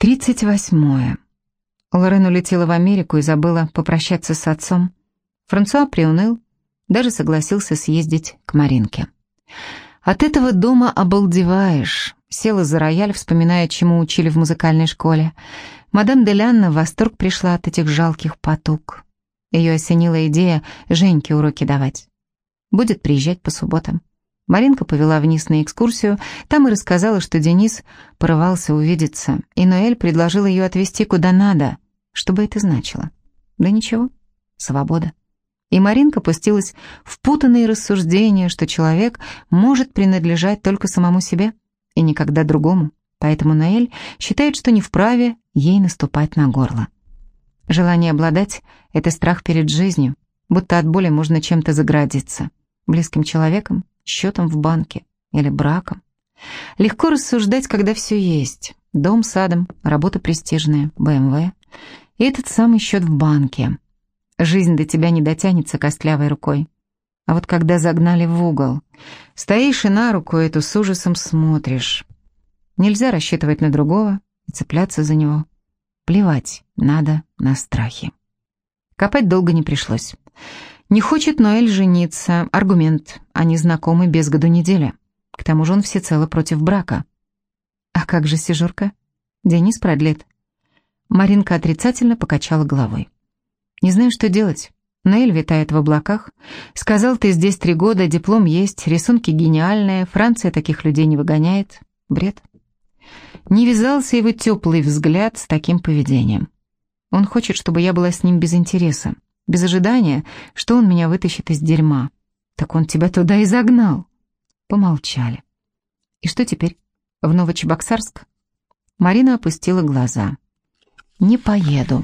Тридцать восьмое. Лорен улетела в Америку и забыла попрощаться с отцом. Франсуа приуныл, даже согласился съездить к Маринке. От этого дома обалдеваешь. Села за рояль, вспоминая, чему учили в музыкальной школе. Мадам Делянна в восторг пришла от этих жалких потуг. Ее осенила идея Женьке уроки давать. Будет приезжать по субботам. Маринка повела вниз на экскурсию, там и рассказала, что Денис порывался увидеться, и Ноэль предложил ее отвезти куда надо. Что бы это значило? Да ничего, свобода. И Маринка пустилась в путанные рассуждения, что человек может принадлежать только самому себе и никогда другому, поэтому Ноэль считает, что не вправе ей наступать на горло. Желание обладать — это страх перед жизнью, будто от боли можно чем-то заградиться, близким человеком, счетом в банке или браком. Легко рассуждать, когда все есть. Дом садом, работа престижная, БМВ и этот самый счет в банке. Жизнь до тебя не дотянется костлявой рукой. А вот когда загнали в угол, стоишь и на руку эту с ужасом смотришь. Нельзя рассчитывать на другого и цепляться за него. Плевать надо на страхи. Копать долго не пришлось. Не хочет Ноэль жениться. Аргумент. Они знакомы без году неделя. К тому же он всецело против брака. А как же Сижурка? Денис продлит. Маринка отрицательно покачала головой. Не знаю, что делать. Ноэль витает в облаках. Сказал, ты здесь три года, диплом есть, рисунки гениальные, Франция таких людей не выгоняет. Бред. Не вязался его теплый взгляд с таким поведением. Он хочет, чтобы я была с ним без интереса без ожидания, что он меня вытащит из дерьма. Так он тебя туда и загнал. Помолчали. И что теперь? В Новочебоксарск? Марина опустила глаза. Не поеду.